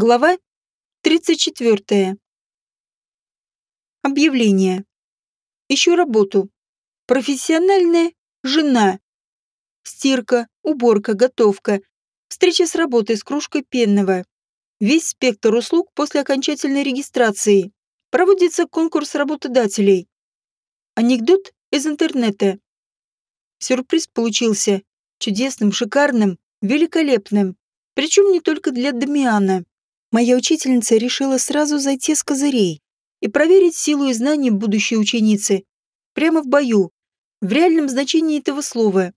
Глава 34. Объявление. Ищу работу. Профессиональная жена. Стирка, уборка, готовка. Встреча с работой с кружкой пенного. Весь спектр услуг после окончательной регистрации. Проводится конкурс работодателей. Анекдот из интернета. Сюрприз получился чудесным, шикарным, великолепным. Причем не только для Дамиана. Моя учительница решила сразу зайти с козырей и проверить силу и знания будущей ученицы. Прямо в бою, в реальном значении этого слова.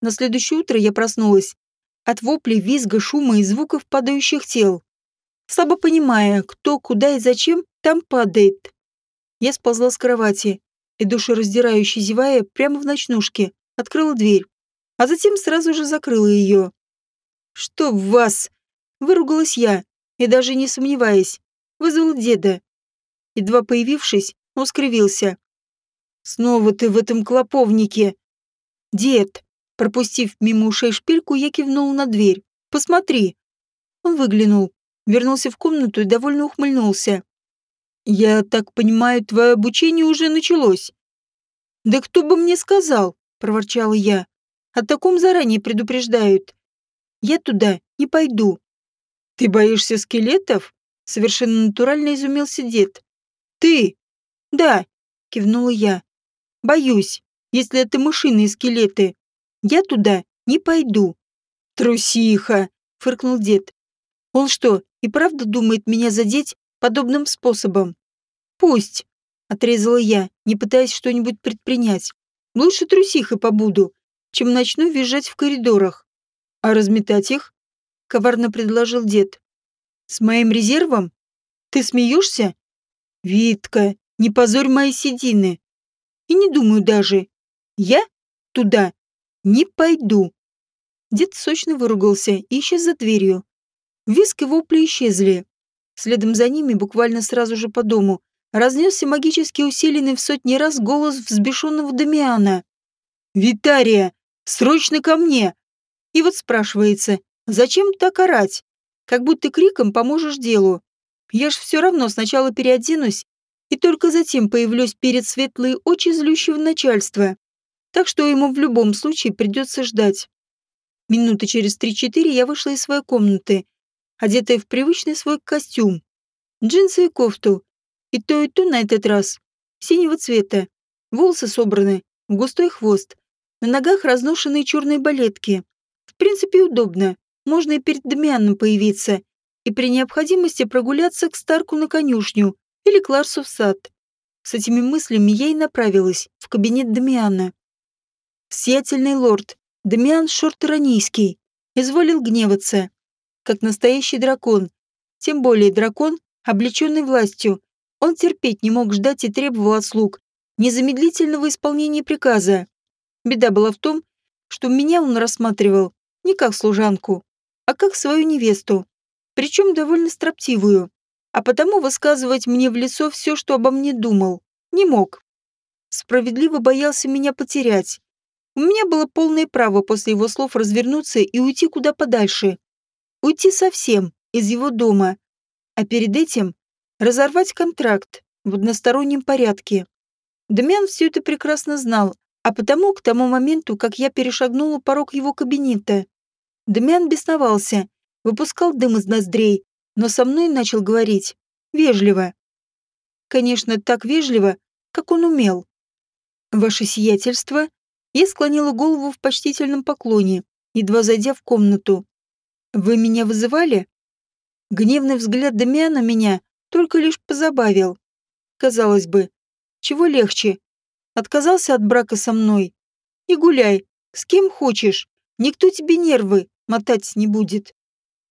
На следующее утро я проснулась от воплей, визга, шума и звуков падающих тел. Слабо понимая, кто, куда и зачем там падает. Я сползла с кровати и, душераздирающе зевая, прямо в ночнушке, открыла дверь, а затем сразу же закрыла ее. «Что в вас?» — выругалась я, и даже не сомневаясь, вызвал деда. Едва появившись, он скривился. «Снова ты в этом клоповнике!» «Дед!» Пропустив мимо ушей шпильку, я кивнул на дверь. «Посмотри!» Он выглянул, вернулся в комнату и довольно ухмыльнулся. «Я так понимаю, твое обучение уже началось?» «Да кто бы мне сказал?» – проворчала я. «О таком заранее предупреждают. Я туда не пойду. «Ты боишься скелетов?» — совершенно натурально изумился дед. «Ты?» «Да», — кивнула я. «Боюсь, если это мышиные скелеты. Я туда не пойду». «Трусиха!» — фыркнул дед. «Он что, и правда думает меня задеть подобным способом?» «Пусть», — отрезала я, не пытаясь что-нибудь предпринять. «Лучше трусихой побуду, чем начну визжать в коридорах. А разметать их коварно предложил дед. С моим резервом? Ты смеешься? Витка, не позорь мои седины. И не думаю даже. Я туда не пойду. Дед сочно выругался и исчез за дверью. Виск и вопли исчезли. Следом за ними, буквально сразу же по дому, разнесся магически усиленный в сотни раз голос взбешенного Дамиана. «Витария, срочно ко мне!» И вот спрашивается, Зачем так орать? Как будто криком поможешь делу. Я ж все равно сначала переоденусь и только затем появлюсь перед светлые очи злющего начальства. Так что ему в любом случае придется ждать. Минуты через три-четыре я вышла из своей комнаты, одетая в привычный свой костюм. Джинсы и кофту. И то, и то на этот раз. Синего цвета. Волосы собраны, в густой хвост. На ногах разношенные черные балетки. В принципе, удобно можно и перед Дамианом появиться, и при необходимости прогуляться к Старку на конюшню или к Ларсу в сад. С этими мыслями я и направилась в кабинет Дамиана. Сиятельный лорд, Дамиан Шортеранийский, изволил гневаться, как настоящий дракон, тем более дракон, облеченный властью. Он терпеть не мог ждать и требовал от слуг незамедлительного исполнения приказа. Беда была в том, что меня он рассматривал не как служанку, а как свою невесту, причем довольно строптивую, а потому высказывать мне в лицо все, что обо мне думал, не мог. Справедливо боялся меня потерять. У меня было полное право после его слов развернуться и уйти куда подальше. Уйти совсем, из его дома. А перед этим разорвать контракт в одностороннем порядке. Дамиан все это прекрасно знал, а потому к тому моменту, как я перешагнула порог его кабинета, Дамиан бесновался, выпускал дым из ноздрей, но со мной начал говорить. Вежливо. Конечно, так вежливо, как он умел. «Ваше сиятельство?» Я склонила голову в почтительном поклоне, едва зайдя в комнату. «Вы меня вызывали?» Гневный взгляд Дамиана меня только лишь позабавил. Казалось бы, чего легче? Отказался от брака со мной? И гуляй, с кем хочешь. Никто тебе нервы мотать не будет.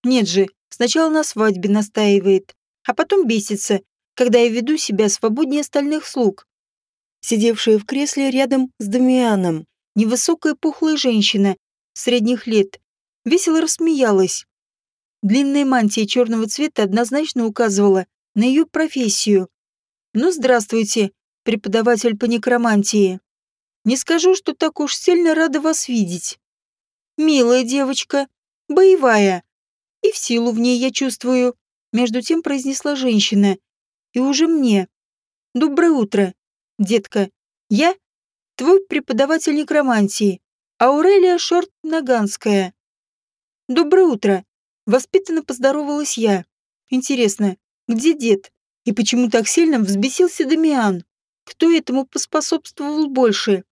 Нет же, сначала на свадьбе настаивает, а потом бесится, когда я веду себя свободнее остальных слуг. Сидевшая в кресле рядом с Дамианом, невысокая пухлая женщина средних лет, весело рассмеялась. Длинная мантия черного цвета однозначно указывала на ее профессию. «Ну, здравствуйте, преподаватель по некромантии. Не скажу, что так уж сильно рада вас видеть. Милая девочка, боевая. И в силу в ней я чувствую. Между тем произнесла женщина. И уже мне. Доброе утро, детка. Я твой преподаватель некромантии, Аурелия Шорт-Наганская. Доброе утро. Воспитанно поздоровалась я. Интересно, где дед? И почему так сильно взбесился Дамиан? Кто этому поспособствовал больше?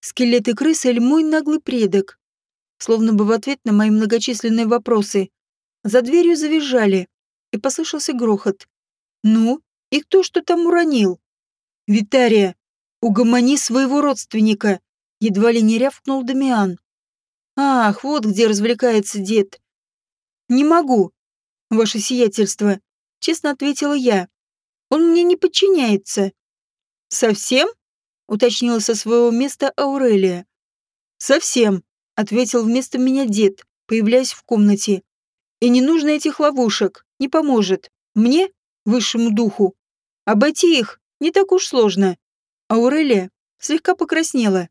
Скелеты крысы или мой наглый предок? Словно бы в ответ на мои многочисленные вопросы. За дверью завизжали, и послышался грохот. Ну, и кто что там уронил? Витария, угомони своего родственника, едва ли не рявкнул Дамиан. Ах, вот где развлекается дед. Не могу, ваше сиятельство, честно ответила я. Он мне не подчиняется. Совсем? уточнила со своего места Аурелия. Совсем, ответил вместо меня дед, появляясь в комнате. И не нужно этих ловушек, не поможет. Мне, высшему духу, обойти их не так уж сложно. Аурелия слегка покраснела.